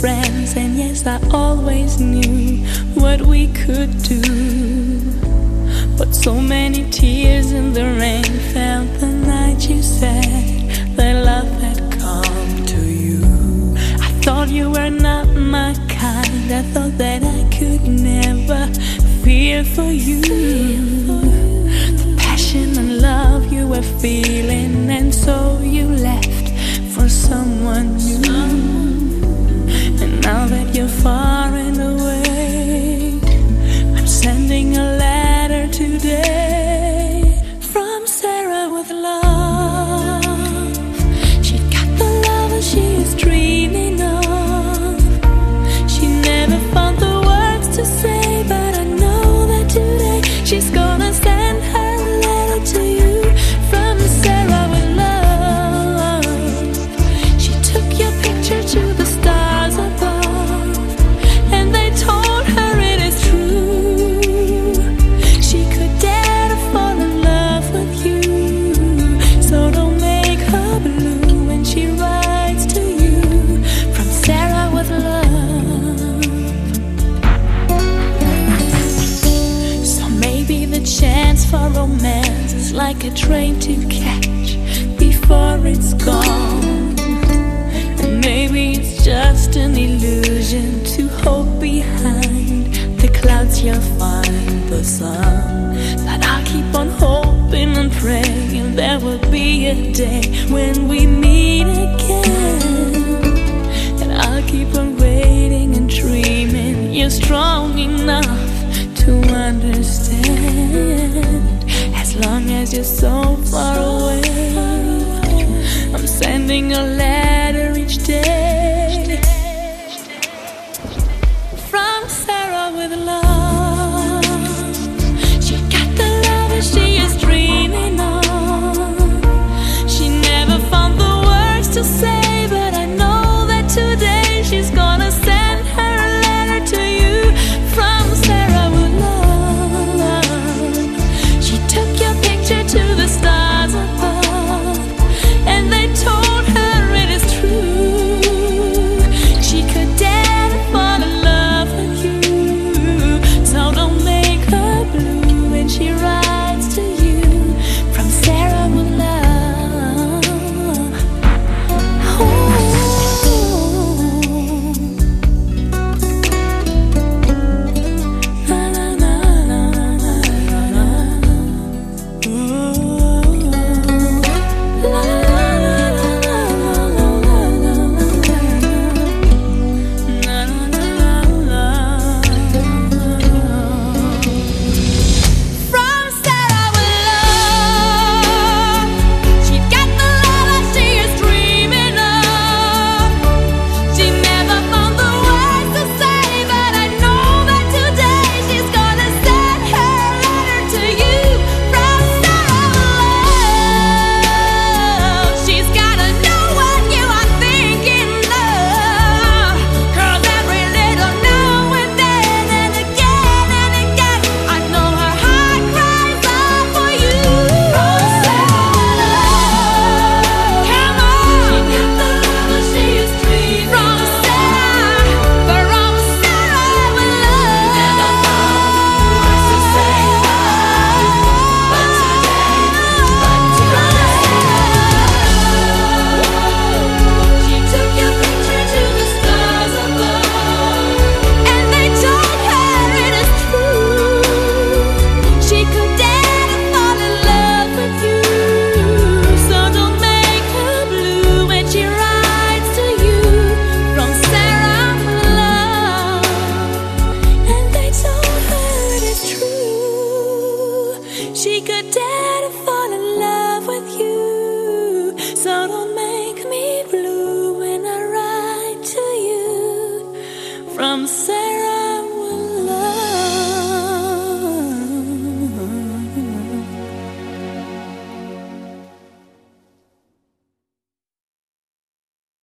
friends, and yes, I always knew what we could do. But so many tears in the rain fell the night you said that love had come to you. I thought you were not my kind, I thought that I could never fear for you. The passion and love you were feeling, and so you left for someone new find chance for romance is like a train to catch before it's gone. And maybe it's just an illusion to hope behind the clouds you'll find the sun. But I'll keep on hoping and praying there will be a day when we meet again. And I'll keep on waiting and dreaming you're strong enough to understand.